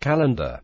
calendar.